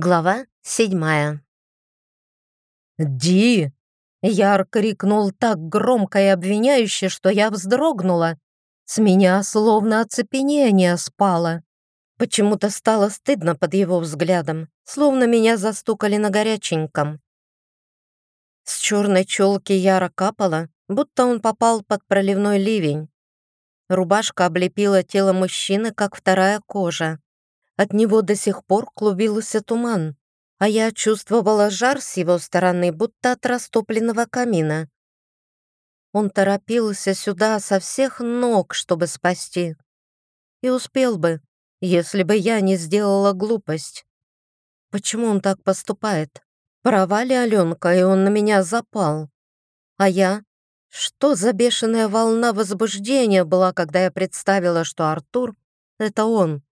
Глава седьмая. «Ди!» — Яр крикнул так громко и обвиняюще, что я вздрогнула. С меня словно оцепенение спало. Почему-то стало стыдно под его взглядом, словно меня застукали на горяченьком. С черной челки Яра капала, будто он попал под проливной ливень. Рубашка облепила тело мужчины, как вторая кожа. От него до сих пор клубился туман, а я чувствовала жар с его стороны, будто от растопленного камина. Он торопился сюда со всех ног, чтобы спасти. И успел бы, если бы я не сделала глупость. Почему он так поступает? Права ли Аленка, и он на меня запал? А я? Что за бешеная волна возбуждения была, когда я представила, что Артур — это он?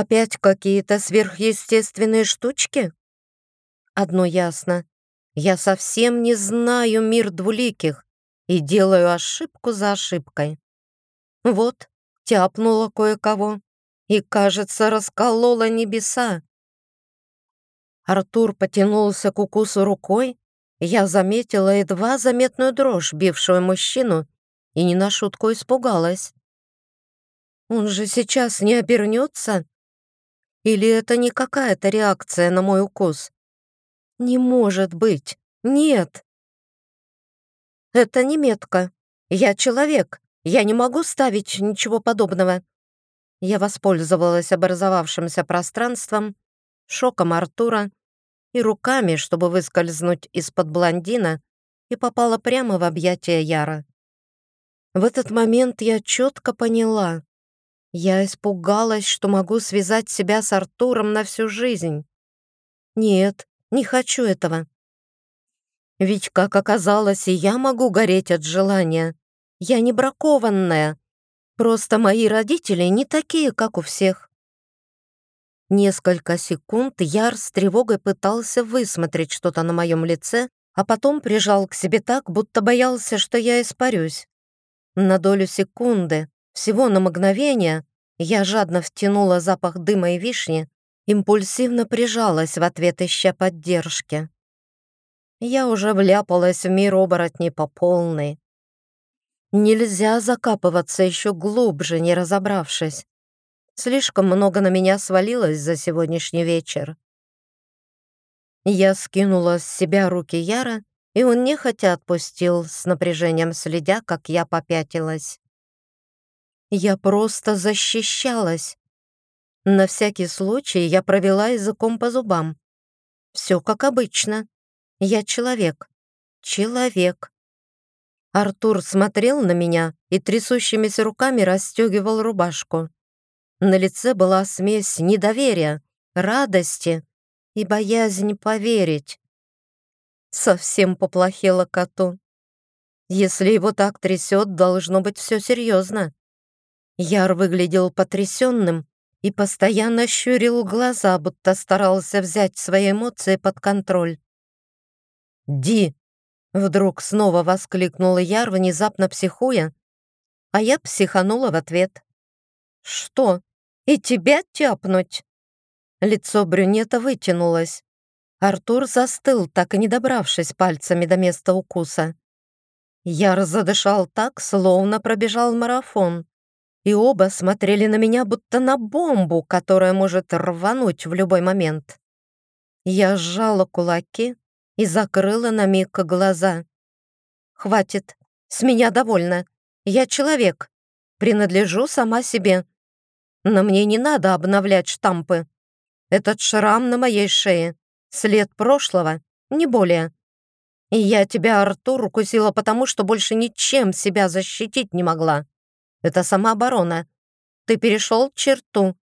Опять какие-то сверхъестественные штучки? Одно ясно. Я совсем не знаю мир двуликих и делаю ошибку за ошибкой. Вот, тяпнула кое-кого и, кажется, расколола небеса. Артур потянулся к укусу рукой, я заметила едва заметную дрожь, бившую мужчину, и не на шутку испугалась. Он же сейчас не обернется или это не какая-то реакция на мой укус? Не может быть. Нет. Это не метка. Я человек. Я не могу ставить ничего подобного. Я воспользовалась образовавшимся пространством, шоком Артура и руками, чтобы выскользнуть из-под блондина, и попала прямо в объятия Яра. В этот момент я четко поняла, я испугалась, что могу связать себя с Артуром на всю жизнь. Нет, не хочу этого. Ведь, как оказалось, и я могу гореть от желания. Я не бракованная. Просто мои родители не такие, как у всех. Несколько секунд Яр с тревогой пытался высмотреть что-то на моем лице, а потом прижал к себе так, будто боялся, что я испарюсь. На долю секунды всего на мгновение я жадно втянула запах дыма и вишни, импульсивно прижалась в ответ, ища поддержки. Я уже вляпалась в мир оборотней по полной. Нельзя закапываться еще глубже, не разобравшись. Слишком много на меня свалилось за сегодняшний вечер. Я скинула с себя руки Яра, и он нехотя отпустил, с напряжением следя, как я попятилась. Я просто защищалась. На всякий случай я провела языком по зубам. Все как обычно. Я человек. Человек. Артур смотрел на меня и трясущимися руками расстегивал рубашку. На лице была смесь недоверия, радости и боязнь поверить. Совсем поплохело коту. Если его так трясет, должно быть все серьезно. Яр выглядел потрясенным и постоянно щурил глаза, будто старался взять свои эмоции под контроль. «Ди!» — вдруг снова воскликнул Яр, внезапно психуя, а я психанула в ответ. «Что? И тебя тяпнуть?» Лицо брюнета вытянулось. Артур застыл, так и не добравшись пальцами до места укуса. Яр задышал так, словно пробежал марафон и оба смотрели на меня, будто на бомбу, которая может рвануть в любой момент. Я сжала кулаки и закрыла на миг глаза. «Хватит, с меня довольно. Я человек, принадлежу сама себе. Но мне не надо обновлять штампы. Этот шрам на моей шее, след прошлого, не более. И я тебя, Артур, укусила потому, что больше ничем себя защитить не могла. Это самооборона. Ты перешел черту».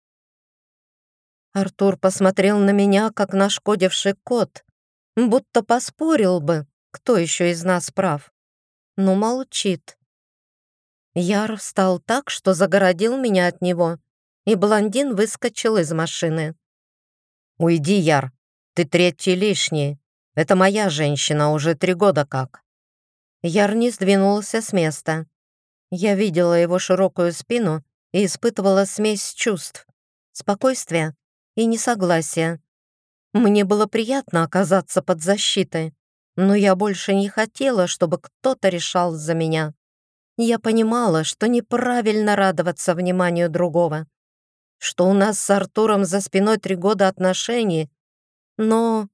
Артур посмотрел на меня, как нашкодивший кот, будто поспорил бы, кто еще из нас прав. Но молчит. Яр встал так, что загородил меня от него, и блондин выскочил из машины. «Уйди, Яр, ты третий лишний. Это моя женщина уже три года как». Яр не сдвинулся с места. Я видела его широкую спину и испытывала смесь чувств, спокойствия и несогласия. Мне было приятно оказаться под защитой, но я больше не хотела, чтобы кто-то решал за меня. Я понимала, что неправильно радоваться вниманию другого, что у нас с Артуром за спиной три года отношений, но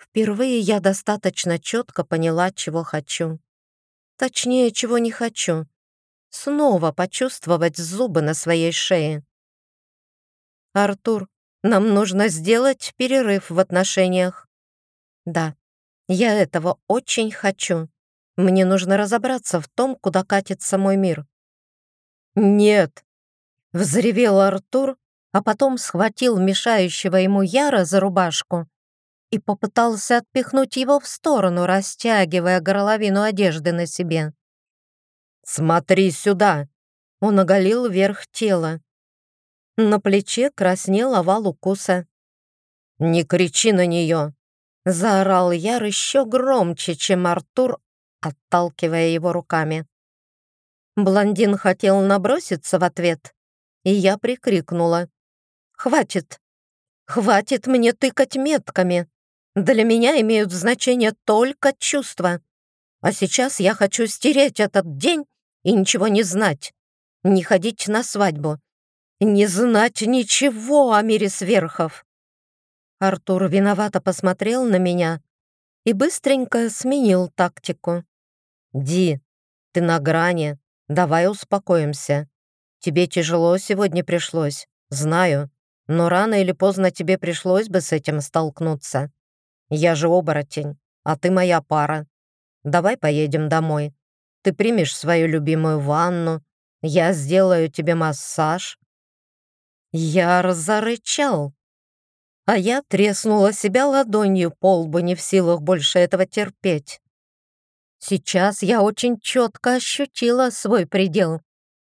впервые я достаточно четко поняла, чего хочу. Точнее, чего не хочу. Снова почувствовать зубы на своей шее. «Артур, нам нужно сделать перерыв в отношениях». «Да, я этого очень хочу. Мне нужно разобраться в том, куда катится мой мир». «Нет!» — взревел Артур, а потом схватил мешающего ему Яра за рубашку и попытался отпихнуть его в сторону, растягивая горловину одежды на себе. «Смотри сюда!» Он оголил верх тела. На плече краснел овал укуса. «Не кричи на нее!» Заорал Яр еще громче, чем Артур, отталкивая его руками. Блондин хотел наброситься в ответ, и я прикрикнула. «Хватит! Хватит мне тыкать метками! Для меня имеют значение только чувства. А сейчас я хочу стереть этот день и ничего не знать, не ходить на свадьбу, не знать ничего о мире сверхов. Артур виновато посмотрел на меня и быстренько сменил тактику. «Ди, ты на грани, давай успокоимся. Тебе тяжело сегодня пришлось, знаю, но рано или поздно тебе пришлось бы с этим столкнуться. Я же оборотень, а ты моя пара. Давай поедем домой. Ты примешь свою любимую ванну, я сделаю тебе массаж, я разорычал, а я треснула себя ладонью по лбу, не в силах больше этого терпеть. Сейчас я очень четко ощутила свой предел.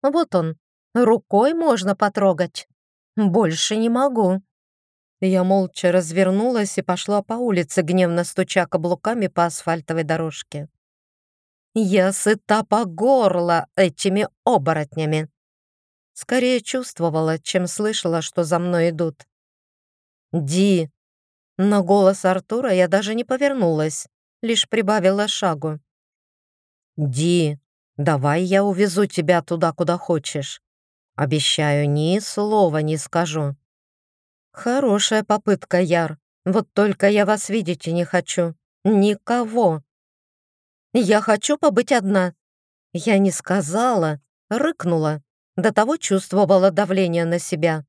Вот он, рукой можно потрогать. Больше не могу. Я молча развернулась и пошла по улице, гневно стуча каблуками по асфальтовой дорожке. Я сыта по горло этими оборотнями. Скорее чувствовала, чем слышала, что за мной идут. «Ди!» На голос Артура я даже не повернулась, лишь прибавила шагу. «Ди, давай я увезу тебя туда, куда хочешь. Обещаю, ни слова не скажу». «Хорошая попытка, Яр. Вот только я вас видеть и не хочу. Никого. Я хочу побыть одна». Я не сказала, рыкнула. До того чувствовала давление на себя.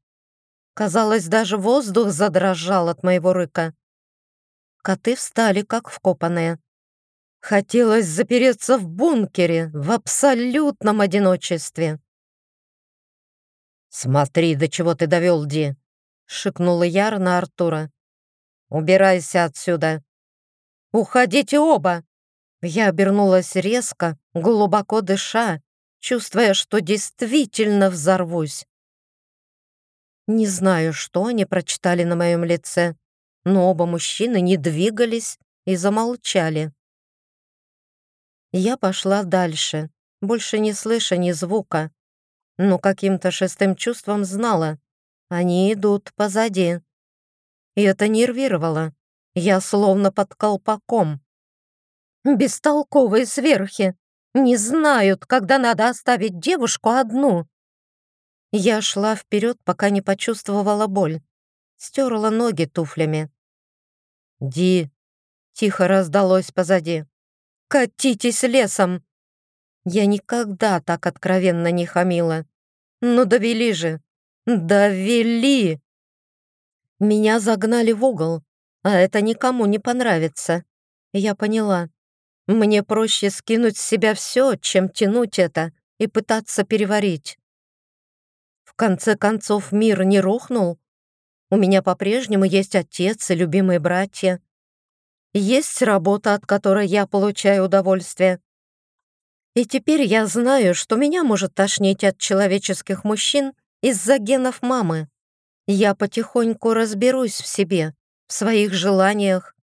Казалось, даже воздух задрожал от моего рыка. Коты встали, как вкопанные. Хотелось запереться в бункере, в абсолютном одиночестве. «Смотри, до чего ты довел, Ди!» — шикнула Яр на Артура. «Убирайся отсюда!» «Уходите оба!» Я обернулась резко, глубоко дыша, чувствуя, что действительно взорвусь. Не знаю, что они прочитали на моем лице, но оба мужчины не двигались и замолчали. Я пошла дальше, больше не слыша ни звука, но каким-то шестым чувством знала, они идут позади. И это нервировало. Я словно под колпаком. Бестолковые сверхи не знают, когда надо оставить девушку одну. Я шла вперед, пока не почувствовала боль. Стерла ноги туфлями. «Ди!» — тихо раздалось позади. «Катитесь лесом!» Я никогда так откровенно не хамила. Ну довели же! Довели! Меня загнали в угол, а это никому не понравится. Я поняла. Мне проще скинуть с себя все, чем тянуть это и пытаться переварить. В конце концов, мир не рухнул. У меня по-прежнему есть отец и любимые братья. Есть работа, от которой я получаю удовольствие. И теперь я знаю, что меня может тошнить от человеческих мужчин из-за генов мамы. Я потихоньку разберусь в себе, в своих желаниях,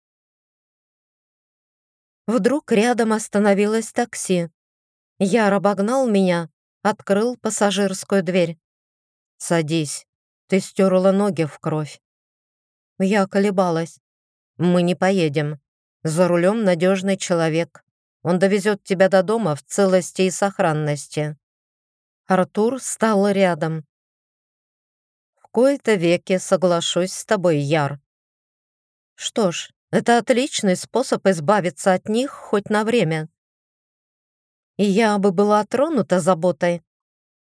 Вдруг рядом остановилось такси. Яр обогнал меня, открыл пассажирскую дверь. «Садись, ты стерла ноги в кровь». Я колебалась. «Мы не поедем. За рулем надежный человек. Он довезет тебя до дома в целости и сохранности». Артур стал рядом. «В кои-то веки соглашусь с тобой, Яр. Что ж, это отличный способ избавиться от них хоть на время. И я бы была тронута заботой,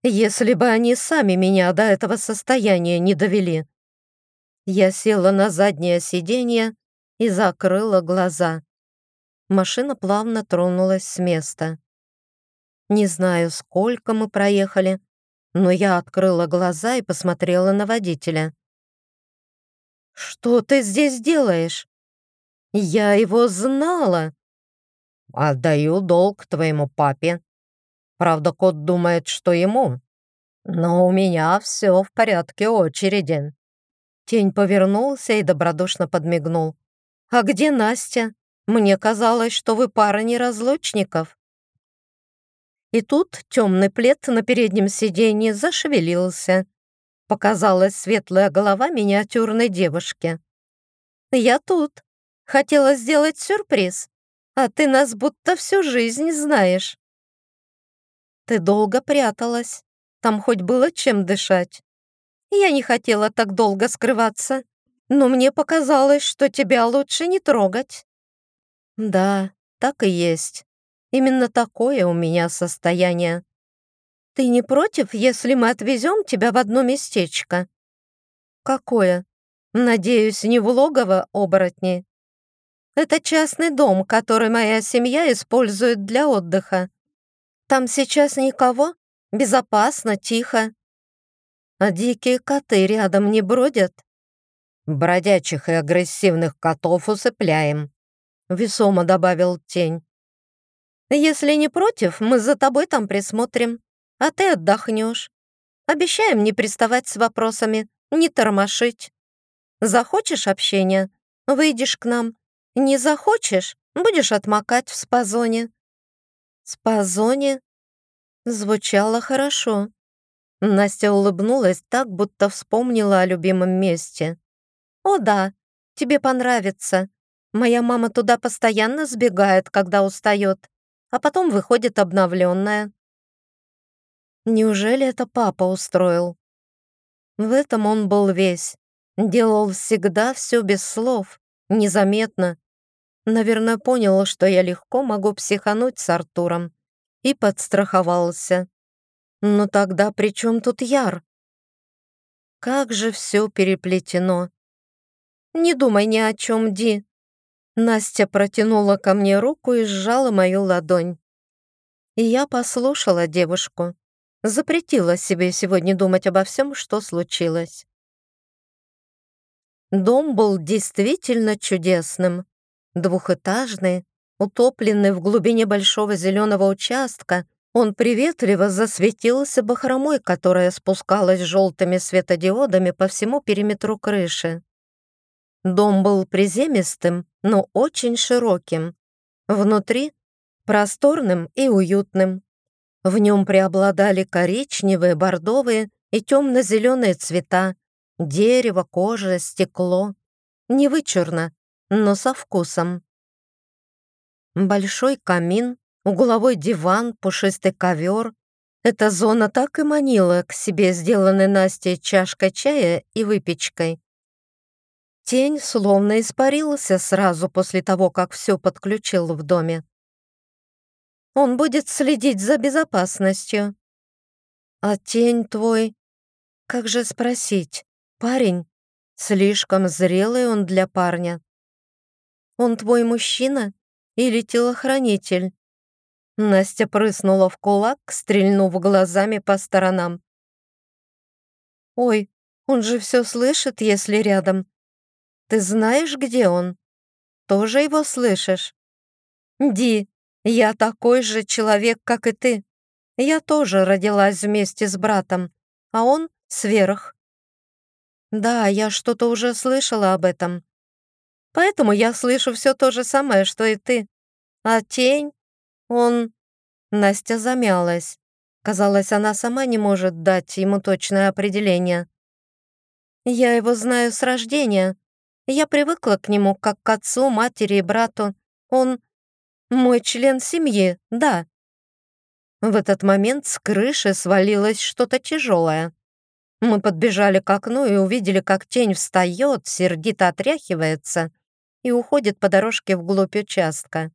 если бы они сами меня до этого состояния не довели. Я села на заднее сиденье и закрыла глаза. Машина плавно тронулась с места. Не знаю, сколько мы проехали, но я открыла глаза и посмотрела на водителя. «Что ты здесь делаешь?» «Я его знала!» «Отдаю долг твоему папе. Правда, кот думает, что ему. Но у меня все в порядке очереди». Тень повернулся и добродушно подмигнул. «А где Настя? Мне казалось, что вы пара неразлучников». И тут темный плед на переднем сиденье зашевелился. Показалась светлая голова миниатюрной девушки. «Я тут. Хотела сделать сюрприз, а ты нас будто всю жизнь знаешь». «Ты долго пряталась. Там хоть было чем дышать. Я не хотела так долго скрываться, но мне показалось, что тебя лучше не трогать». «Да, так и есть. Именно такое у меня состояние. Ты не против, если мы отвезем тебя в одно местечко?» «Какое? Надеюсь, не в логово оборотни?» «Это частный дом, который моя семья использует для отдыха. Там сейчас никого, безопасно, тихо. А дикие коты рядом не бродят?» «Бродячих и агрессивных котов усыпляем», — весомо добавил тень. «Если не против, мы за тобой там присмотрим, а ты отдохнешь. Обещаем не приставать с вопросами, не тормошить. Захочешь общения — выйдешь к нам. Не захочешь — будешь отмокать в спазоне». «Спазоне?» Звучало хорошо. Настя улыбнулась так, будто вспомнила о любимом месте. «О да, тебе понравится. Моя мама туда постоянно сбегает, когда устает а потом выходит обновленная. Неужели это папа устроил? В этом он был весь. Делал всегда все без слов, незаметно. Наверное, понял, что я легко могу психануть с Артуром. И подстраховался. Но тогда при чем тут Яр? Как же все переплетено. Не думай ни о чем, Ди. Настя протянула ко мне руку и сжала мою ладонь. И я послушала девушку. Запретила себе сегодня думать обо всем, что случилось. Дом был действительно чудесным. Двухэтажный, утопленный в глубине большого зеленого участка, он приветливо засветился бахромой, которая спускалась желтыми светодиодами по всему периметру крыши. Дом был приземистым, но очень широким. Внутри — просторным и уютным. В нем преобладали коричневые, бордовые и темно-зеленые цвета, дерево, кожа, стекло. Не вычурно, но со вкусом. Большой камин, угловой диван, пушистый ковер. Эта зона так и манила к себе сделанной Настей чашкой чая и выпечкой. Тень словно испарился сразу после того, как все подключил в доме. Он будет следить за безопасностью. А тень твой... Как же спросить? Парень? Слишком зрелый он для парня. Он твой мужчина или телохранитель? Настя прыснула в кулак, стрельнув глазами по сторонам. «Ой, он же все слышит, если рядом. Ты знаешь, где он? Тоже его слышишь? Ди, я такой же человек, как и ты. Я тоже родилась вместе с братом, а он сверх. Да, я что-то уже слышала об этом. Поэтому я слышу все то же самое, что и ты. А тень, он... Настя замялась. Казалось, она сама не может дать ему точное определение. Я его знаю с рождения, Я привыкла к нему как к отцу, матери и брату. Он мой член семьи, да. В этот момент с крыши свалилось что-то тяжелое. Мы подбежали к окну и увидели, как тень встает, сердито отряхивается и уходит по дорожке вглубь участка.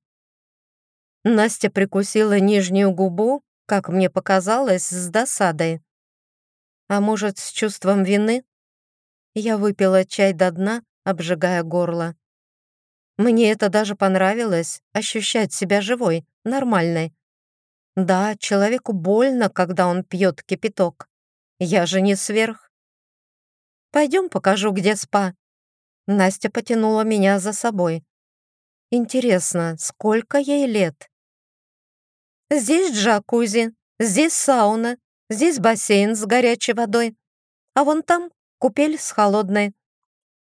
Настя прикусила нижнюю губу, как мне показалось, с досадой. А может, с чувством вины? Я выпила чай до дна, обжигая горло. Мне это даже понравилось, ощущать себя живой, нормальной. Да, человеку больно, когда он пьет кипяток. Я же не сверх. Пойдем покажу, где спа. Настя потянула меня за собой. Интересно, сколько ей лет? Здесь джакузи, здесь сауна, здесь бассейн с горячей водой, а вон там купель с холодной.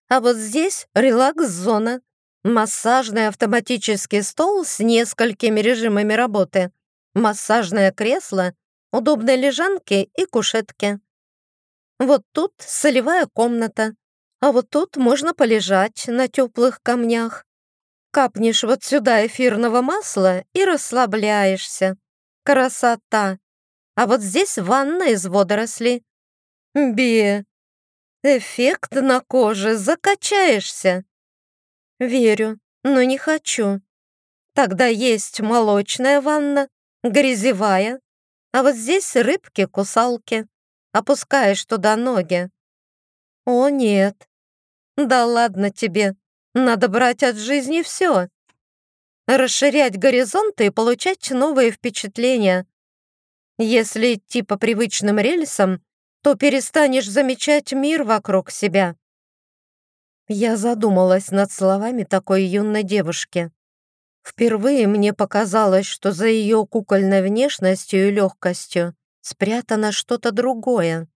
А вот здесь релакс-зона, массажный автоматический стол с несколькими режимами работы, массажное кресло удобные лежанки и кушетки. Вот тут солевая комната, а вот тут можно полежать на теплых камнях. Капнешь вот сюда эфирного масла и расслабляешься. Красота! А вот здесь ванна из водорослей. Бе, эффект на коже, закачаешься. Верю, но не хочу. Тогда есть молочная ванна, грязевая, а вот здесь рыбки-кусалки. Опускаешь туда ноги. О, нет. Да ладно тебе. Надо брать от жизни все. Расширять горизонты и получать новые впечатления. Если идти по привычным рельсам, то перестанешь замечать мир вокруг себя. Я задумалась над словами такой юной девушки. Впервые мне показалось, что за ее кукольной внешностью и легкостью спрятано что-то другое.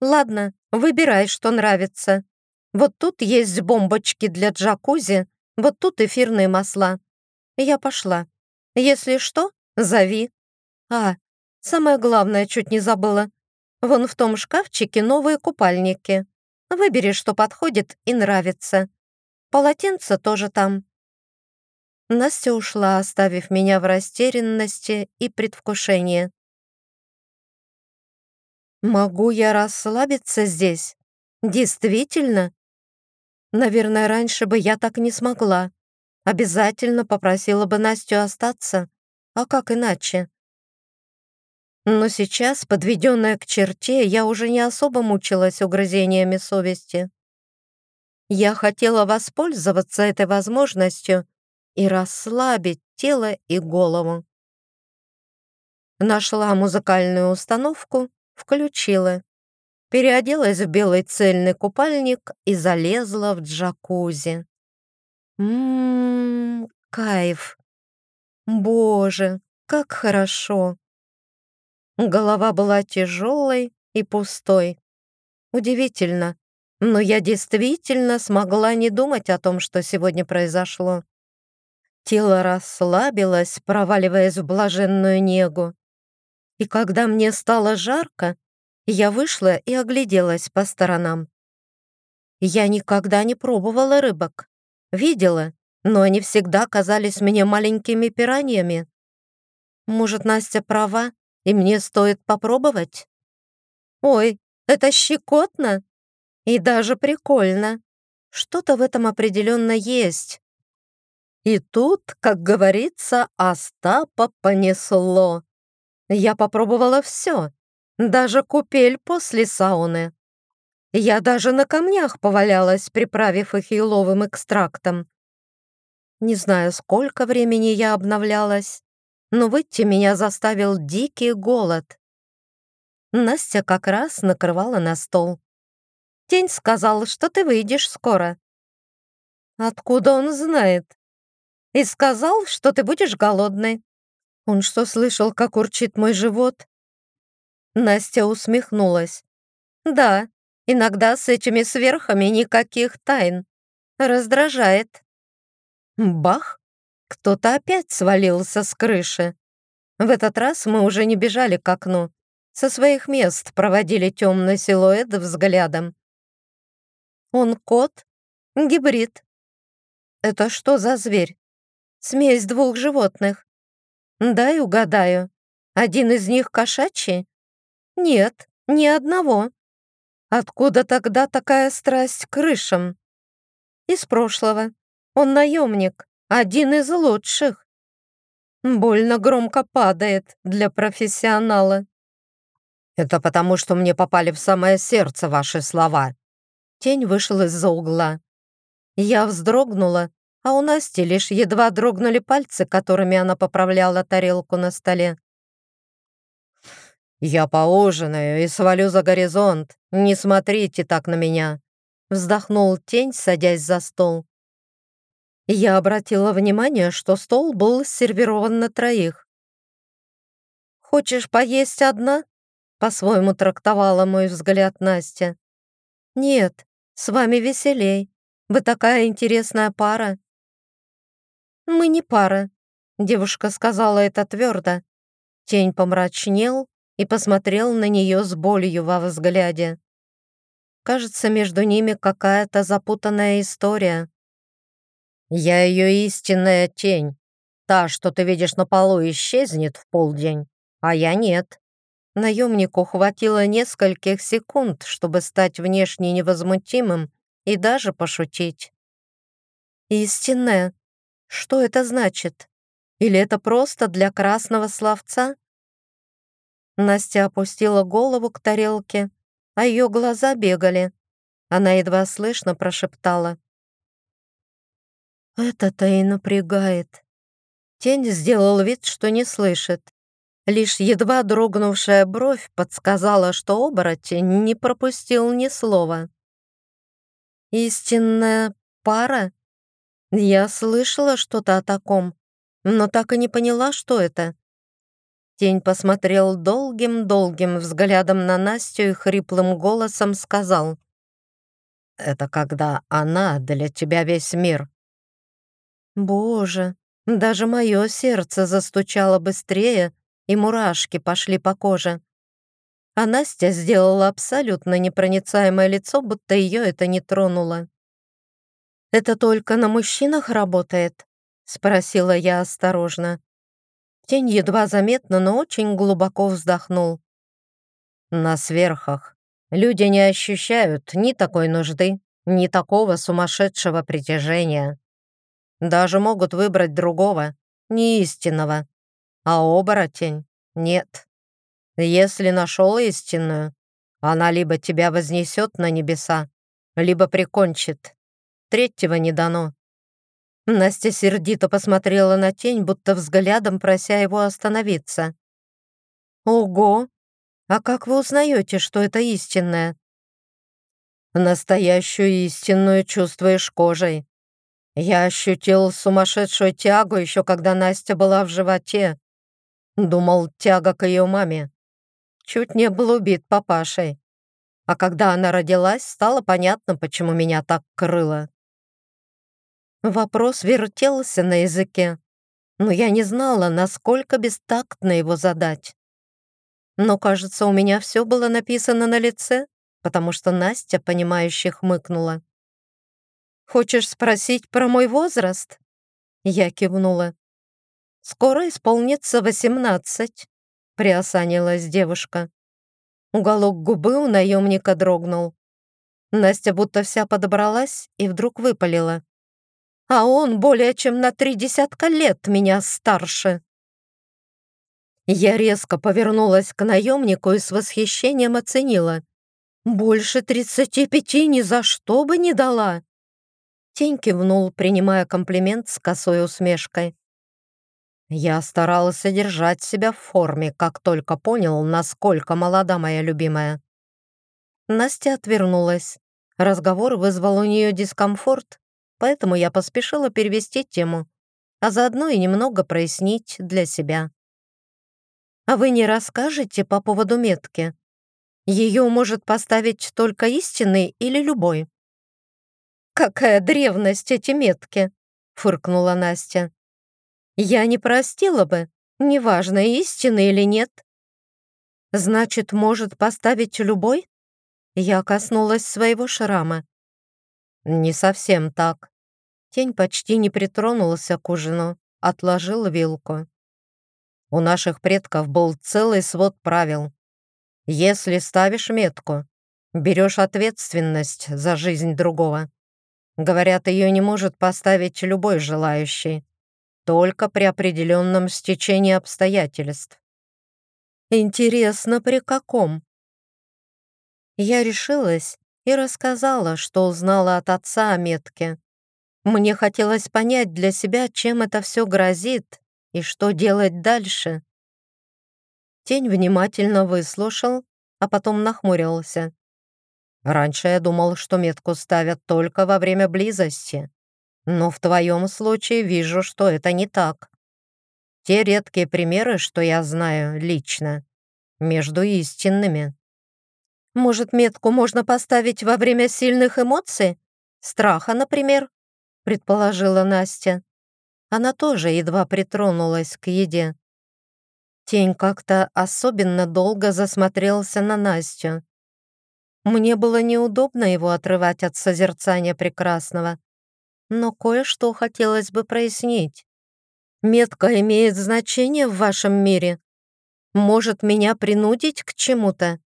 «Ладно, выбирай, что нравится. Вот тут есть бомбочки для джакузи, вот тут эфирные масла. Я пошла. Если что, зови. А, самое главное, чуть не забыла. Вон в том шкафчике новые купальники. Выбери, что подходит и нравится. Полотенце тоже там. Настя ушла, оставив меня в растерянности и предвкушении. «Могу я расслабиться здесь? Действительно?» «Наверное, раньше бы я так не смогла. Обязательно попросила бы Настю остаться. А как иначе?» Но сейчас, подведенная к черте, я уже не особо мучилась угрызениями совести. Я хотела воспользоваться этой возможностью и расслабить тело и голову. Нашла музыкальную установку, включила. Переоделась в белый цельный купальник и залезла в джакузи. Ммм, кайф. Боже, как хорошо. Голова была тяжелой и пустой. Удивительно, но я действительно смогла не думать о том, что сегодня произошло. Тело расслабилось, проваливаясь в блаженную негу. И когда мне стало жарко, я вышла и огляделась по сторонам. Я никогда не пробовала рыбок. Видела, но они всегда казались мне маленькими пираньями. Может, Настя права, и мне стоит попробовать? Ой, это щекотно и даже прикольно. Что-то в этом определенно есть. И тут, как говорится, Остапа понесло. Я попробовала все, даже купель после сауны. Я даже на камнях повалялась, приправив их еловым экстрактом. Не знаю, сколько времени я обновлялась, но выйти меня заставил дикий голод. Настя как раз накрывала на стол. Тень сказал, что ты выйдешь скоро. Откуда он знает? и сказал, что ты будешь голодной. Он что, слышал, как урчит мой живот?» Настя усмехнулась. «Да, иногда с этими сверхами никаких тайн. Раздражает». Бах! Кто-то опять свалился с крыши. В этот раз мы уже не бежали к окну. Со своих мест проводили темный силуэт взглядом. «Он кот?» Гибрид. Это что за зверь? Смесь двух животных. Дай угадаю. Один из них кошачий? Нет, ни одного. Откуда тогда такая страсть к крышам? Из прошлого. Он наемник, один из лучших. Больно громко падает для профессионала. Это потому, что мне попали в самое сердце ваши слова. Тень вышел из-за угла. Я вздрогнула, а у Насти лишь едва дрогнули пальцы, которыми она поправляла тарелку на столе. «Я поужинаю и свалю за горизонт. Не смотрите так на меня!» Вздохнул тень, садясь за стол. Я обратила внимание, что стол был сервирован на троих. «Хочешь поесть одна?» По-своему трактовала мой взгляд Настя. «Нет, с вами веселей. Вы такая интересная пара». «Мы не пара», — девушка сказала это твердо. Тень помрачнел, и посмотрел на нее с болью во взгляде. Кажется, между ними какая-то запутанная история. «Я ее истинная тень. Та, что ты видишь на полу, исчезнет в полдень, а я нет». Наемнику хватило нескольких секунд, чтобы стать внешне невозмутимым и даже пошутить. «Истинная? Что это значит? Или это просто для красного словца?» Настя опустила голову к тарелке, а ее глаза бегали. Она едва слышно прошептала. «Это-то и напрягает». Тень сделал вид, что не слышит. Лишь едва дрогнувшая бровь подсказала, что оборотень не пропустил ни слова. «Истинная пара? Я слышала что-то о таком, но так и не поняла, что это. Тень посмотрел долгим-долгим взглядом на Настю и хриплым голосом сказал. «Это когда она для тебя весь мир». Боже, даже мое сердце застучало быстрее, и мурашки пошли по коже. А Настя сделала абсолютно непроницаемое лицо, будто ее это не тронуло. «Это только на мужчинах работает?» — спросила я осторожно. Тень едва заметно, но очень глубоко вздохнул. На сверхах люди не ощущают ни такой нужды, ни такого сумасшедшего притяжения. Даже могут выбрать другого, не истинного. А оборотень — нет. Если нашел истинную, она либо тебя вознесет на небеса, либо прикончит. Третьего не дано. Настя сердито посмотрела на тень, будто взглядом прося его остановиться. «Ого! А как вы узнаете, что это истинное?» «Настоящую истинную чувствуешь кожей. Я ощутил сумасшедшую тягу еще когда Настя была в животе. Думал, тяга к ее маме. Чуть не был убит папашей. А когда она родилась, стало понятно, почему меня так крыло. Вопрос вертелся на языке, но я не знала, насколько бестактно его задать. Но, кажется, у меня все было написано на лице, потому что Настя, понимающе хмыкнула. «Хочешь спросить про мой возраст?» Я кивнула. «Скоро исполнится восемнадцать», — приосанилась девушка. Уголок губы у наемника дрогнул. Настя будто вся подобралась и вдруг выпалила а он более чем на три десятка лет меня старше. Я резко повернулась к наемнику и с восхищением оценила. «Больше тридцати пяти ни за что бы не дала!» Тень кивнул, принимая комплимент с косой усмешкой. Я старалась содержать себя в форме, как только понял, насколько молода моя любимая. Настя отвернулась. Разговор вызвал у нее дискомфорт, поэтому я поспешила перевести тему, а заодно и немного прояснить для себя. «А вы не расскажете по поводу метки? Ее может поставить только истинный или любой?» «Какая древность эти метки!» — фыркнула Настя. «Я не простила бы, неважно, истинный или нет». «Значит, может поставить любой?» Я коснулась своего шрама. «Не совсем так». Тень почти не притронулся к ужину, отложил вилку. У наших предков был целый свод правил. Если ставишь метку, берешь ответственность за жизнь другого. Говорят, ее не может поставить любой желающий, только при определенном стечении обстоятельств. Интересно, при каком? Я решилась и рассказала, что узнала от отца о метке. Мне хотелось понять для себя, чем это все грозит и что делать дальше. Тень внимательно выслушал, а потом нахмурился. Раньше я думал, что метку ставят только во время близости, но в твоем случае вижу, что это не так. Те редкие примеры, что я знаю лично, между истинными. Может, метку можно поставить во время сильных эмоций? Страха, например?» предположила Настя. Она тоже едва притронулась к еде. Тень как-то особенно долго засмотрелся на Настю. Мне было неудобно его отрывать от созерцания прекрасного, но кое-что хотелось бы прояснить. Метка имеет значение в вашем мире? Может меня принудить к чему-то?»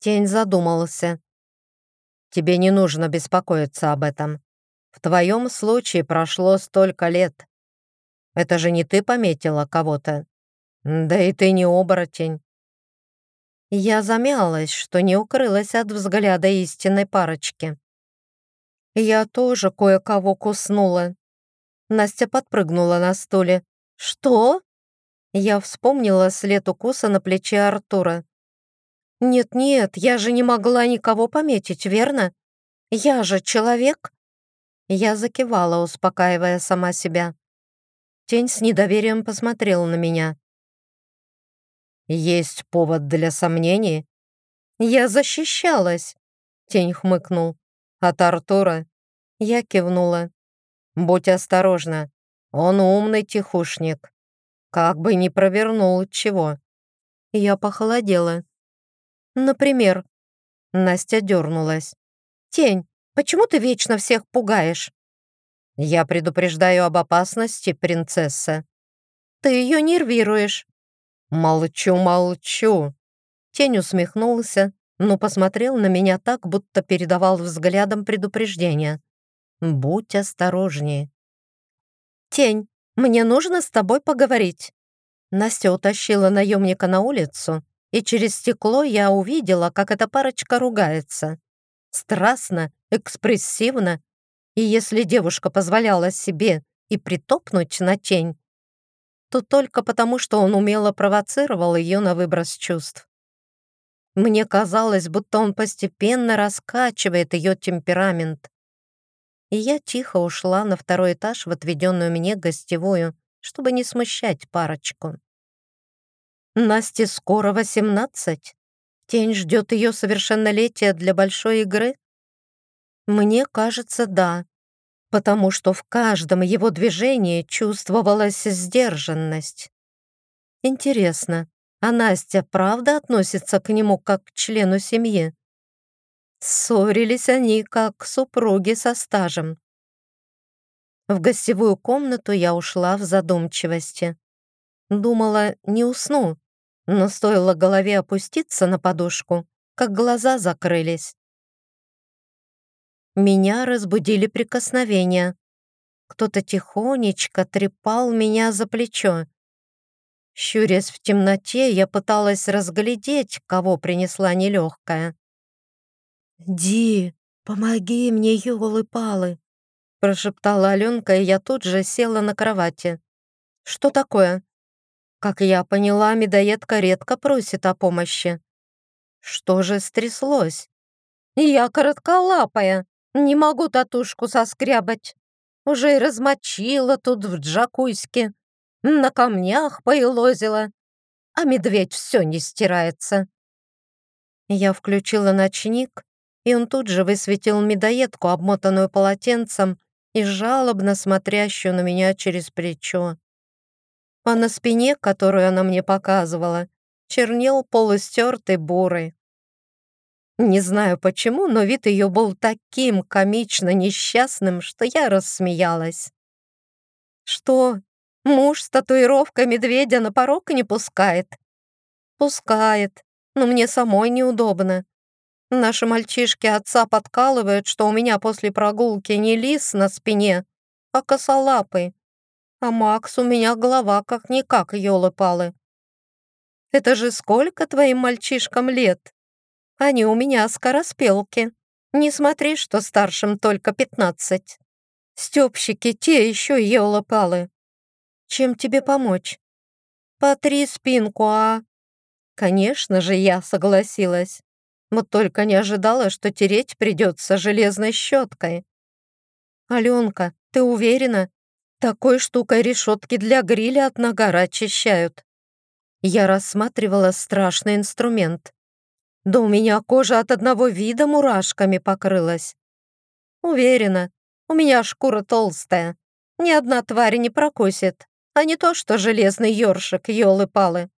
Тень задумался. «Тебе не нужно беспокоиться об этом. В твоем случае прошло столько лет. Это же не ты пометила кого-то. Да и ты не оборотень». Я замялась, что не укрылась от взгляда истинной парочки. Я тоже кое-кого куснула. Настя подпрыгнула на стуле. «Что?» Я вспомнила след укуса на плече Артура. «Нет-нет, я же не могла никого пометить, верно? Я же человек!» Я закивала, успокаивая сама себя. Тень с недоверием посмотрел на меня. «Есть повод для сомнений?» «Я защищалась!» Тень хмыкнул. «От Артура?» Я кивнула. «Будь осторожна, он умный тихушник. Как бы не провернул чего. Я похолодела. Например, Настя дернулась. «Тень, почему ты вечно всех пугаешь?» «Я предупреждаю об опасности, принцесса». «Ты ее нервируешь». «Молчу, молчу». Тень усмехнулся, но посмотрел на меня так, будто передавал взглядом предупреждение. «Будь осторожнее». «Тень, мне нужно с тобой поговорить». Настя утащила наемника на улицу, и через стекло я увидела, как эта парочка ругается. Страстно, экспрессивно, и если девушка позволяла себе и притопнуть на тень, то только потому, что он умело провоцировал ее на выброс чувств. Мне казалось, будто он постепенно раскачивает ее темперамент, и я тихо ушла на второй этаж в отведенную мне гостевую, чтобы не смущать парочку. Насте скоро восемнадцать. Тень ждет ее совершеннолетия для большой игры? Мне кажется, да, потому что в каждом его движении чувствовалась сдержанность. Интересно, а Настя правда относится к нему как к члену семьи? Ссорились они, как супруги со стажем. В гостевую комнату я ушла в задумчивости. Думала, не усну, но стоило голове опуститься на подушку, как глаза закрылись. Меня разбудили прикосновения. Кто-то тихонечко трепал меня за плечо. Щурясь в темноте, я пыталась разглядеть, кого принесла нелегкая. «Ди, помоги мне, елы-палы!» прошептала Аленка, и я тут же села на кровати. «Что такое?» Как я поняла, медоедка редко просит о помощи. Что же стряслось? «Я коротколапая, не могу татушку соскрябать. Уже и размочила тут в джакуйске, на камнях поелозила, а медведь все не стирается». Я включила ночник и он тут же высветил медоедку, обмотанную полотенцем и жалобно смотрящую на меня через плечо. А на спине, которую она мне показывала, чернел полустертый бурый. Не знаю почему, но вид ее был таким комично несчастным, что я рассмеялась. «Что, муж с татуировкой медведя на порог не пускает?» «Пускает, но мне самой неудобно. Наши мальчишки отца подкалывают, что у меня после прогулки не лис на спине, а косолапый. А Макс у меня голова как-никак, елы-палы. Это же сколько твоим мальчишкам лет? Они у меня скороспелки. Не смотри, что старшим только пятнадцать. Стёпщики те еще елы-палы. Чем тебе помочь? Потри спинку, а... Конечно же, я согласилась. Вот только не ожидала, что тереть придется железной щеткой. «Аленка, ты уверена? Такой штукой решетки для гриля от нагара очищают». Я рассматривала страшный инструмент. Да у меня кожа от одного вида мурашками покрылась. Уверена, у меня шкура толстая. Ни одна тварь не прокусит, а не то, что железный ёршик, ёлы-палы.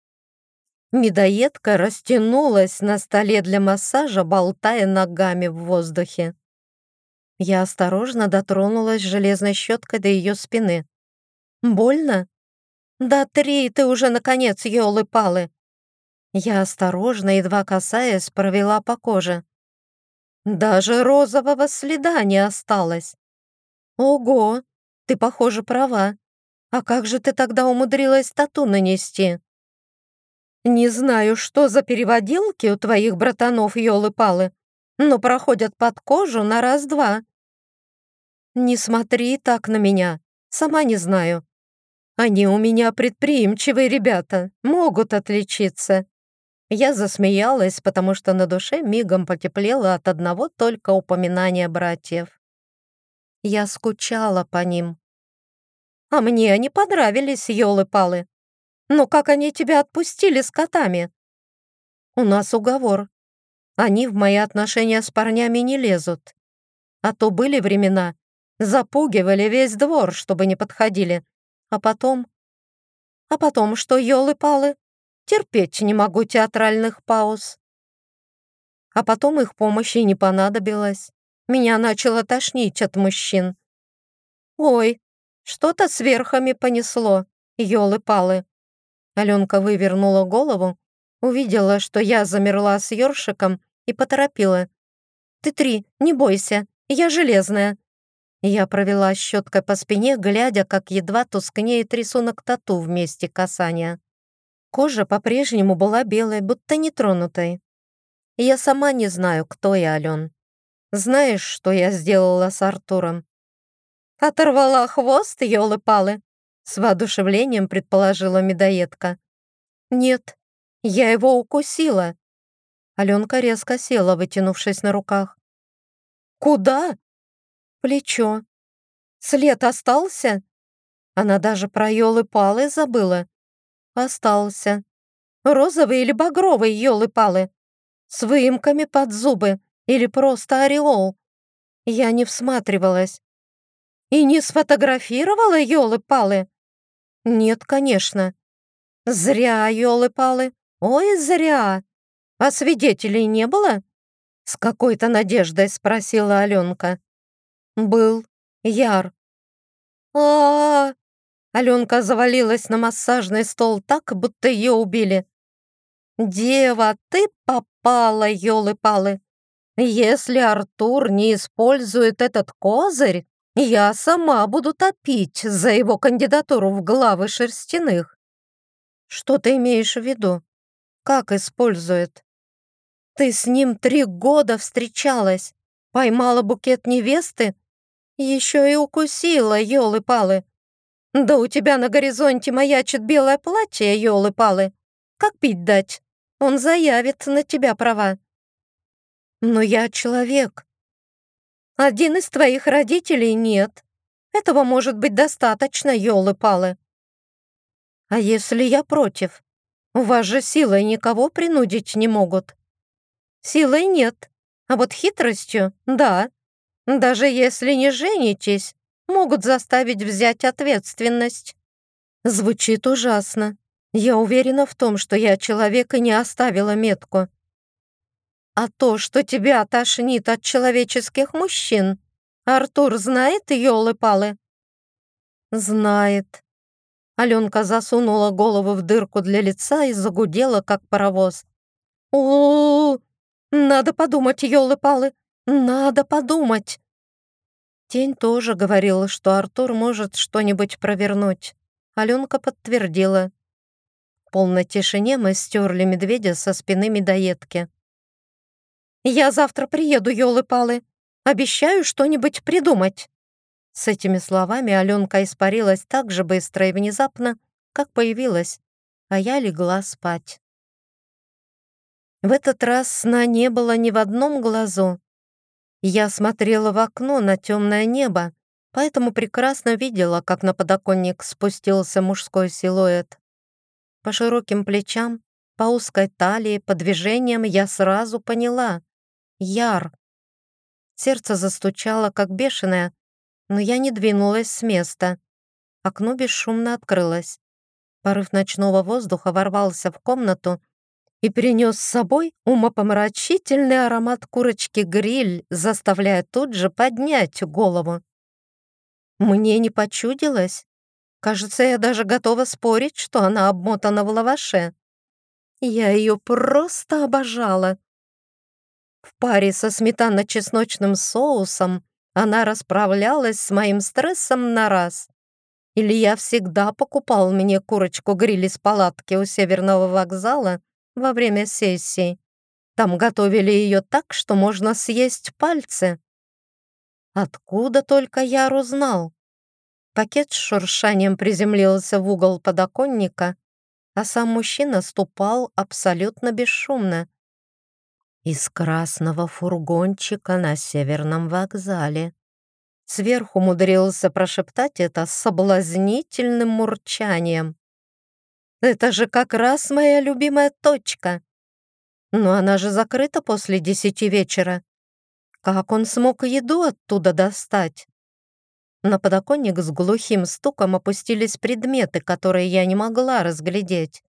Медоедка растянулась на столе для массажа, болтая ногами в воздухе. Я осторожно дотронулась железной щеткой до ее спины. «Больно?» «Да три ты уже, наконец, елы-палы!» Я осторожно, едва касаясь, провела по коже. Даже розового следа не осталось. «Ого, ты, похоже, права. А как же ты тогда умудрилась тату нанести?» Не знаю, что за переводилки у твоих братанов, елы-палы, но проходят под кожу на раз-два. Не смотри так на меня, сама не знаю. Они у меня предприимчивые ребята, могут отличиться. Я засмеялась, потому что на душе мигом потеплело от одного только упоминания братьев. Я скучала по ним. А мне они понравились, елы-палы. Но как они тебя отпустили с котами? У нас уговор. Они в мои отношения с парнями не лезут. А то были времена, запугивали весь двор, чтобы не подходили. А потом... А потом что, елы-палы? Терпеть не могу театральных пауз. А потом их помощи не понадобилось. Меня начало тошнить от мужчин. Ой, что-то с верхами понесло, елы-палы. Аленка вывернула голову, увидела, что я замерла с ёршиком и поторопила. «Ты три, не бойся, я железная». Я провела щеткой по спине, глядя, как едва тускнеет рисунок тату в месте касания. Кожа по-прежнему была белой, будто нетронутой. Я сама не знаю, кто я, Ален. Знаешь, что я сделала с Артуром? Оторвала хвост, елы-палы. С воодушевлением предположила медоедка. «Нет, я его укусила». Аленка резко села, вытянувшись на руках. «Куда?» «Плечо. След остался?» Она даже про елы-палы забыла. «Остался. Розовый или багровый елы-палы? С выемками под зубы или просто ореол?» Я не всматривалась. «И не сфотографировала елы-палы?» «Нет, конечно». «Зря, елы-палы. Ой, зря. А свидетелей не было?» С какой-то надеждой спросила Аленка. «Был. Яр». А, -а, а Аленка завалилась на массажный стол так, будто ее убили. «Дева, ты попала, елы-палы! Если Артур не использует этот козырь, я сама буду топить за его кандидатуру в главы шерстяных. Что ты имеешь в виду? Как использует? Ты с ним три года встречалась, поймала букет невесты, еще и укусила, елы-палы. Да у тебя на горизонте маячит белое платье, елы-палы. Как пить дать? Он заявит на тебя права. Но я человек, один из твоих родителей нет. Этого может быть достаточно, елы-палы. А если я против? У вас же силой никого принудить не могут. Силой нет, а вот хитростью — да. Даже если не женитесь, могут заставить взять ответственность. Звучит ужасно. Я уверена в том, что я человека не оставила метку. А то, что тебя тошнит от человеческих мужчин, Артур знает, елы-палы?» «Знает». Аленка засунула голову в дырку для лица и загудела, как паровоз. у, -у, -у Надо подумать, елы-палы, надо подумать!» Тень тоже говорила, что Артур может что-нибудь провернуть. Аленка подтвердила. В полной тишине мы стерли медведя со спины медоедки. «Я завтра приеду, елы-палы. Обещаю что-нибудь придумать». С этими словами Аленка испарилась так же быстро и внезапно, как появилась, а я легла спать. В этот раз сна не было ни в одном глазу. Я смотрела в окно на темное небо, поэтому прекрасно видела, как на подоконник спустился мужской силуэт. По широким плечам, по узкой талии, по движениям я сразу поняла. Яр. Сердце застучало, как бешеное, но я не двинулась с места. Окно бесшумно открылось. Порыв ночного воздуха ворвался в комнату и принес с собой умопомрачительный аромат курочки-гриль, заставляя тут же поднять голову. Мне не почудилось. Кажется, я даже готова спорить, что она обмотана в лаваше. Я ее просто обожала. В паре со сметано-чесночным соусом она расправлялась с моим стрессом на раз. Илья всегда покупал мне курочку-гриль из палатки у Северного вокзала во время сессии. Там готовили ее так, что можно съесть пальцы. Откуда только Яр узнал? Пакет с шуршанием приземлился в угол подоконника, а сам мужчина ступал абсолютно бесшумно. Из красного фургончика на северном вокзале. Сверху умудрился прошептать это соблазнительным мурчанием. «Это же как раз моя любимая точка!» Но она же закрыта после десяти вечера. Как он смог еду оттуда достать? На подоконник с глухим стуком опустились предметы, которые я не могла разглядеть.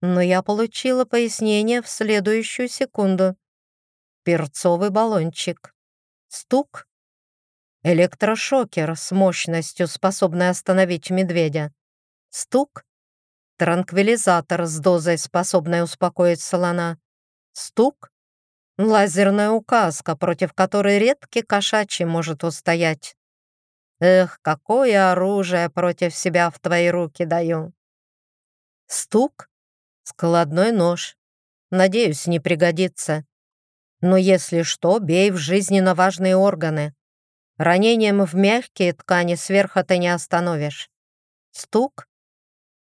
Но я получила пояснение в следующую секунду. Перцовый баллончик. Стук. Электрошокер с мощностью, способной остановить медведя. Стук. Транквилизатор с дозой, способной успокоить слона. Стук. Лазерная указка, против которой редкий кошачий может устоять. Эх, какое оружие против себя в твои руки даю. Стук. Складной нож. Надеюсь, не пригодится. Но если что, бей в жизненно важные органы. Ранением в мягкие ткани сверху ты не остановишь. Стук.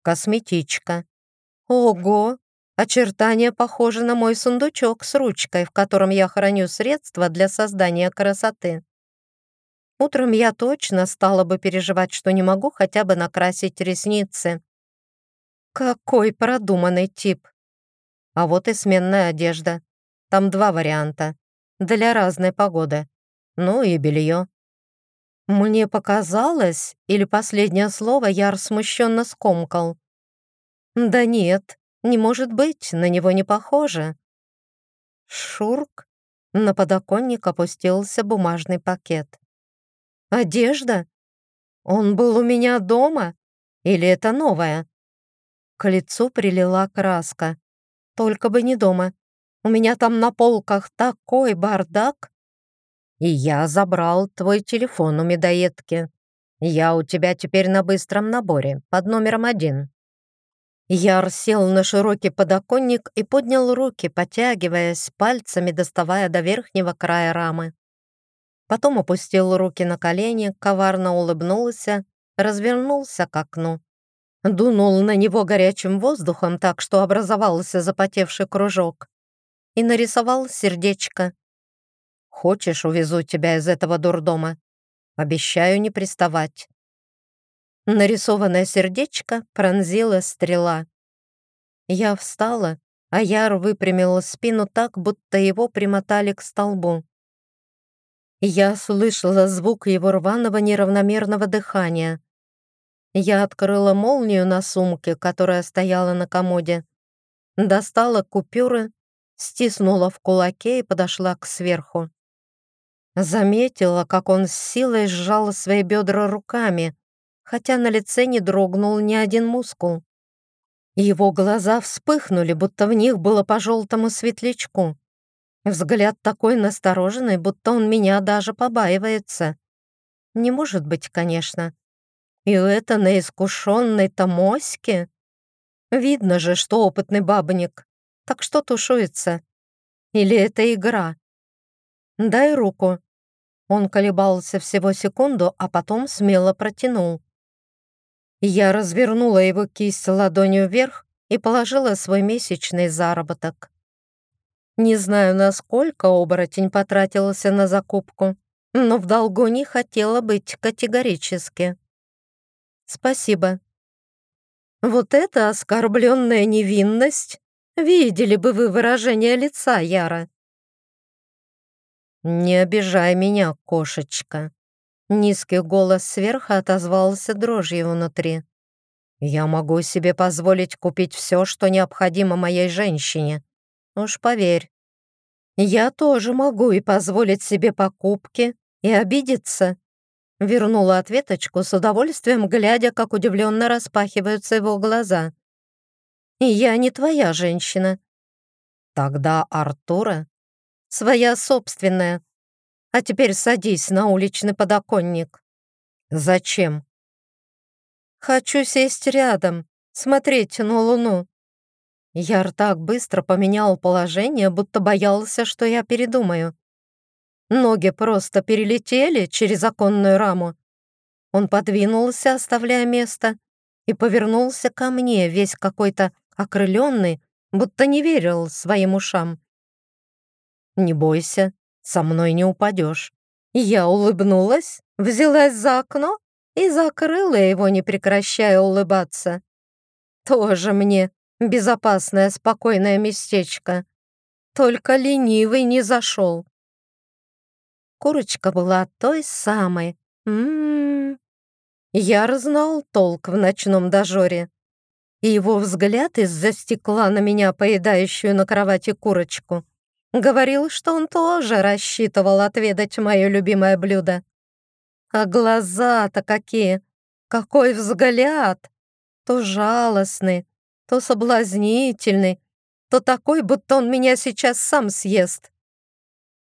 Косметичка. Ого! Очертания похожи на мой сундучок с ручкой, в котором я храню средства для создания красоты. Утром я точно стала бы переживать, что не могу хотя бы накрасить ресницы. Какой продуманный тип. А вот и сменная одежда. Там два варианта. Для разной погоды. Ну и белье. Мне показалось, или последнее слово Яр смущенно скомкал. Да нет, не может быть, на него не похоже. Шурк. На подоконник опустился бумажный пакет. Одежда? Он был у меня дома? Или это новая? К лицу прилила краска. Только бы не дома. У меня там на полках такой бардак. И я забрал твой телефон у медоедки. Я у тебя теперь на быстром наборе, под номером один. Яр сел на широкий подоконник и поднял руки, потягиваясь, пальцами доставая до верхнего края рамы. Потом опустил руки на колени, коварно улыбнулся, развернулся к окну. Дунул на него горячим воздухом так, что образовался запотевший кружок. И нарисовал сердечко. «Хочешь, увезу тебя из этого дурдома? Обещаю не приставать». Нарисованное сердечко пронзила стрела. Я встала, а Яр выпрямил спину так, будто его примотали к столбу. Я слышала звук его рваного неравномерного дыхания. Я открыла молнию на сумке, которая стояла на комоде, достала купюры, стиснула в кулаке и подошла к сверху. Заметила, как он с силой сжал свои бедра руками, хотя на лице не дрогнул ни один мускул. Его глаза вспыхнули, будто в них было по желтому светлячку. Взгляд такой настороженный, будто он меня даже побаивается. Не может быть, конечно. И это на искушенной-то моське? Видно же, что опытный бабник. Так что тушуется? Или это игра? Дай руку. Он колебался всего секунду, а потом смело протянул. Я развернула его кисть ладонью вверх и положила свой месячный заработок. Не знаю, насколько оборотень потратился на закупку, но в долгу не хотела быть категорически. Спасибо. Вот это оскорбленная невинность! Видели бы вы выражение лица Яра. «Не обижай меня, кошечка!» Низкий голос сверху отозвался дрожью внутри. «Я могу себе позволить купить все, что необходимо моей женщине. Уж поверь. Я тоже могу и позволить себе покупки, и обидеться». Вернула ответочку с удовольствием, глядя, как удивленно распахиваются его глаза. «И я не твоя женщина». «Тогда Артура?» «Своя собственная», а теперь садись на уличный подоконник». «Зачем?» «Хочу сесть рядом, смотреть на луну». Яр так быстро поменял положение, будто боялся, что я передумаю. Ноги просто перелетели через оконную раму. Он подвинулся, оставляя место, и повернулся ко мне, весь какой-то окрыленный, будто не верил своим ушам. «Не бойся, со мной не упадешь». Я улыбнулась, взялась за окно и закрыла его, не прекращая улыбаться. Тоже мне безопасное, спокойное местечко. Только ленивый не зашел. Курочка была той самой. М-м-м. Я разнал толк в ночном дожоре. И его взгляд из-за стекла на меня, поедающую на кровати курочку, Говорил, что он тоже рассчитывал отведать мое любимое блюдо. А глаза-то какие! Какой взгляд! То жалостный, то соблазнительный, то такой, будто он меня сейчас сам съест.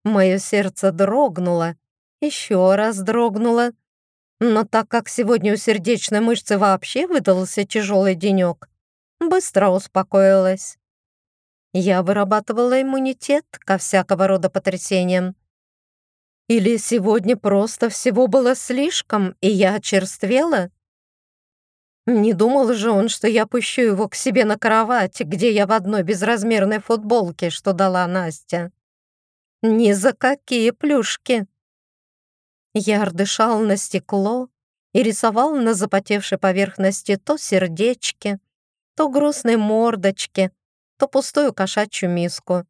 Мое сердце дрогнуло, еще раз дрогнуло. Но так как сегодня у сердечной мышцы вообще выдался тяжелый денек, быстро успокоилась. Я вырабатывала иммунитет ко всякого рода потрясениям. Или сегодня просто всего было слишком, и я очерствела? Не думал же он, что я пущу его к себе на кровать, где я в одной безразмерной футболке, что дала Настя. Ни за какие плюшки. Яр дышал на стекло и рисовал на запотевшей поверхности то сердечки, то грустные мордочки, то пустую кошачью миску.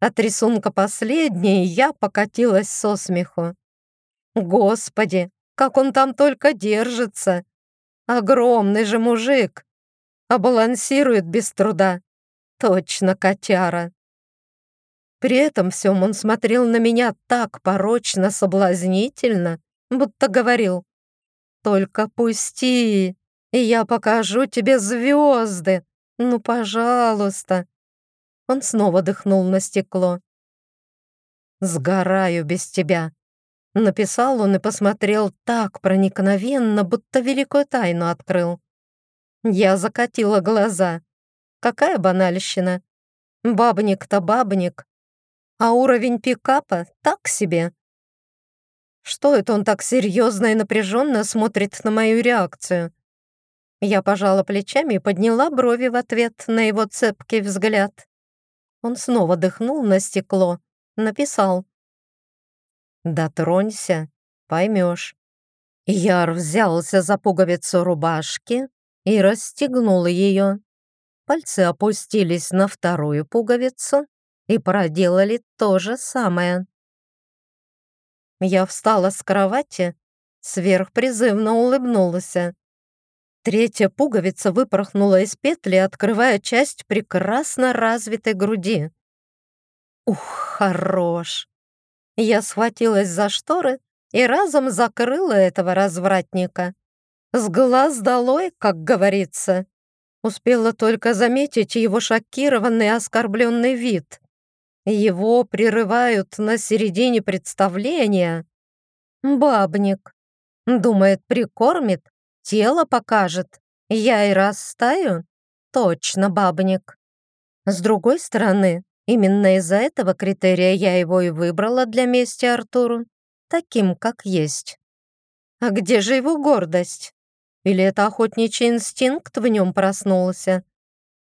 От рисунка последней я покатилась со смеху. Господи, как он там только держится! Огромный же мужик! А балансирует без труда. Точно котяра. При этом всем он смотрел на меня так порочно соблазнительно, будто говорил «Только пусти, и я покажу тебе звезды, «Ну, пожалуйста!» Он снова дыхнул на стекло. «Сгораю без тебя!» Написал он и посмотрел так проникновенно, будто великую тайну открыл. Я закатила глаза. Какая банальщина. Бабник-то бабник. А уровень пикапа так себе. Что это он так серьезно и напряженно смотрит на мою реакцию? Я пожала плечами и подняла брови в ответ на его цепкий взгляд. Он снова дыхнул на стекло, написал. «Дотронься, поймешь». Яр взялся за пуговицу рубашки и расстегнул ее. Пальцы опустились на вторую пуговицу и проделали то же самое. Я встала с кровати, сверхпризывно улыбнулась. Третья пуговица выпорхнула из петли, открывая часть прекрасно развитой груди. Ух, хорош! Я схватилась за шторы и разом закрыла этого развратника. С глаз долой, как говорится. Успела только заметить его шокированный оскорбленный вид. Его прерывают на середине представления. Бабник. Думает, прикормит, тело покажет. Я и растаю? Точно бабник. С другой стороны, именно из-за этого критерия я его и выбрала для мести Артуру, таким, как есть. А где же его гордость? Или это охотничий инстинкт в нем проснулся?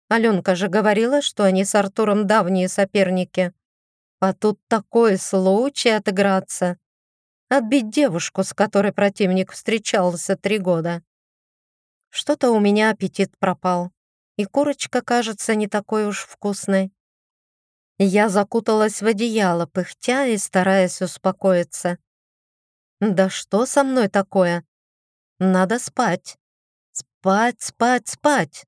Аленка же говорила, что они с Артуром давние соперники. А тут такой случай отыграться. Отбить девушку, с которой противник встречался три года. Что-то у меня аппетит пропал, и курочка кажется не такой уж вкусной. Я закуталась в одеяло, пыхтя и стараясь успокоиться. Да что со мной такое? Надо спать. Спать, спать, спать.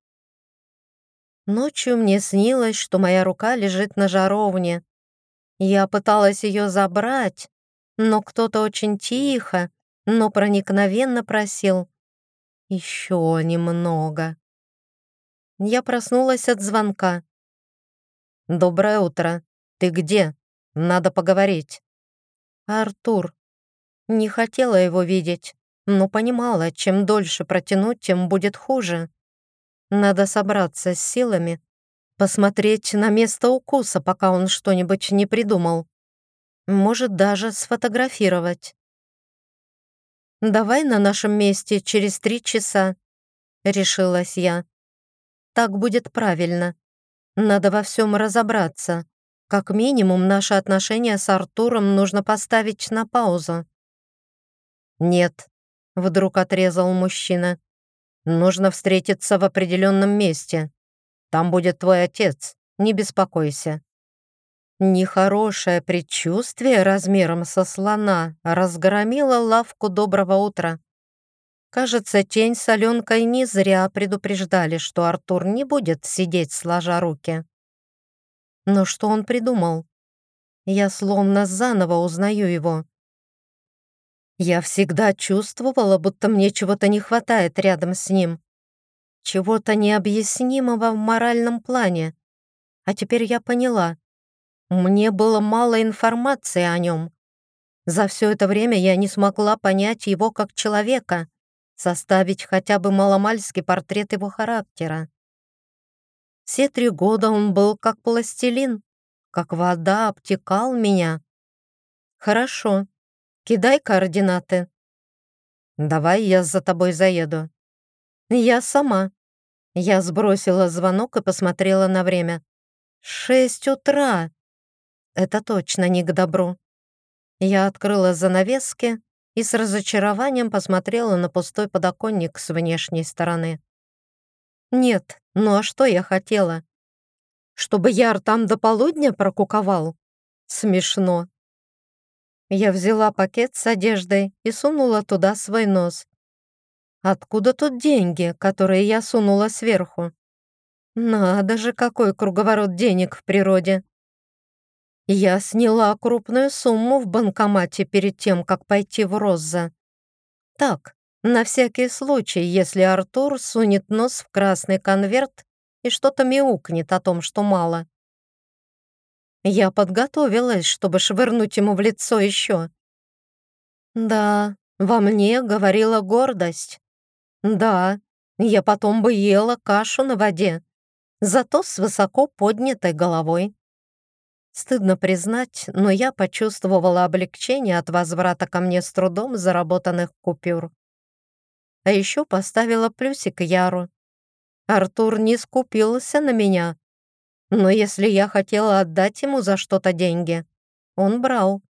Ночью мне снилось, что моя рука лежит на жаровне. Я пыталась ее забрать, но кто-то очень тихо, но проникновенно просил «Еще немного». Я проснулась от звонка. «Доброе утро. Ты где? Надо поговорить». «Артур». Не хотела его видеть но понимала, чем дольше протянуть, тем будет хуже. Надо собраться с силами, посмотреть на место укуса, пока он что-нибудь не придумал. Может, даже сфотографировать. «Давай на нашем месте через три часа», — решилась я. «Так будет правильно. Надо во всем разобраться. Как минимум, наши отношения с Артуром нужно поставить на паузу». «Нет, Вдруг отрезал мужчина. Нужно встретиться в определенном месте. Там будет твой отец. Не беспокойся. Нехорошее предчувствие размером со слона разгромило лавку доброго утра. Кажется, тень с Аленкой не зря предупреждали, что Артур не будет сидеть сложа руки. Но что он придумал? Я словно заново узнаю его. Я всегда чувствовала, будто мне чего-то не хватает рядом с ним. Чего-то необъяснимого в моральном плане. А теперь я поняла. Мне было мало информации о нем. За все это время я не смогла понять его как человека, составить хотя бы маломальский портрет его характера. Все три года он был как пластилин, как вода обтекал меня. Хорошо, Кидай координаты. Давай я за тобой заеду. Я сама. Я сбросила звонок и посмотрела на время. Шесть утра. Это точно не к добру. Я открыла занавески и с разочарованием посмотрела на пустой подоконник с внешней стороны. Нет, ну а что я хотела? Чтобы Яр там до полудня прокуковал? Смешно. Я взяла пакет с одеждой и сунула туда свой нос. Откуда тут деньги, которые я сунула сверху? Надо же, какой круговорот денег в природе. Я сняла крупную сумму в банкомате перед тем, как пойти в Розза. Так, на всякий случай, если Артур сунет нос в красный конверт и что-то мяукнет о том, что мало. Я подготовилась, чтобы швырнуть ему в лицо еще. Да, во мне говорила гордость. Да, я потом бы ела кашу на воде, зато с высоко поднятой головой. Стыдно признать, но я почувствовала облегчение от возврата ко мне с трудом заработанных купюр. А еще поставила плюсик Яру. Артур не скупился на меня, но если я хотела отдать ему за что-то деньги, он брал.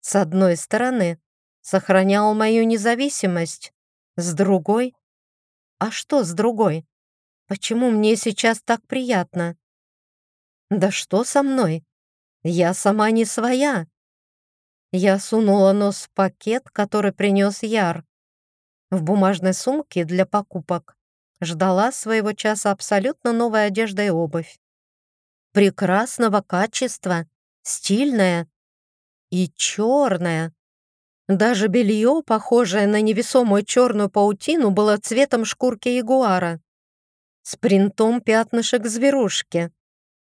С одной стороны, сохранял мою независимость, с другой... А что с другой? Почему мне сейчас так приятно? Да что со мной? Я сама не своя. Я сунула нос в пакет, который принес Яр. В бумажной сумке для покупок ждала своего часа абсолютно новая одежда и обувь прекрасного качества стильная и черная. Даже белье, похожее на невесомую черную паутину, было цветом шкурки ягуара. С принтом пятнышек зверушки.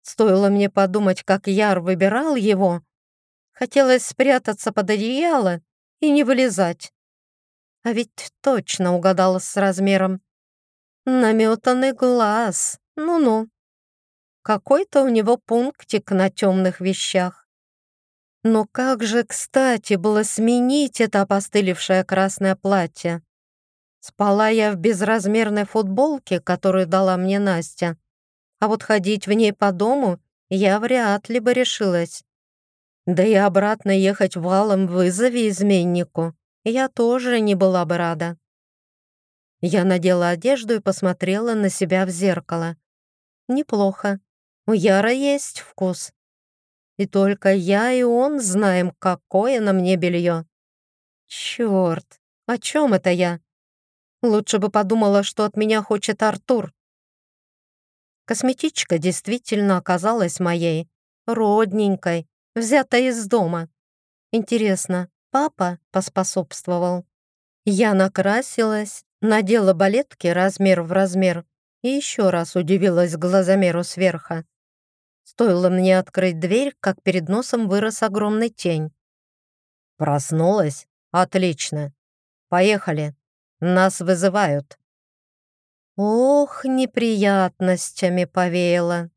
Стоило мне подумать, как Яр выбирал его. Хотелось спрятаться под одеяло и не вылезать. А ведь точно угадала с размером. Наметанный глаз. Ну-ну. Какой-то у него пунктик на темных вещах. Но как же кстати было сменить это опостылевшее красное платье. Спала я в безразмерной футболке, которую дала мне Настя. А вот ходить в ней по дому я вряд ли бы решилась. Да и обратно ехать валом вызови изменнику я тоже не была бы рада. Я надела одежду и посмотрела на себя в зеркало. Неплохо. У Яра есть вкус. И только я и он знаем, какое на мне белье. Черт, о чем это я? Лучше бы подумала, что от меня хочет Артур. Косметичка действительно оказалась моей, родненькой, взятой из дома. Интересно, папа поспособствовал? Я накрасилась, надела балетки размер в размер и еще раз удивилась глазомеру сверха. Стоило мне открыть дверь, как перед носом вырос огромный тень. «Проснулась? Отлично. Поехали. Нас вызывают». Ох, неприятностями повеяло.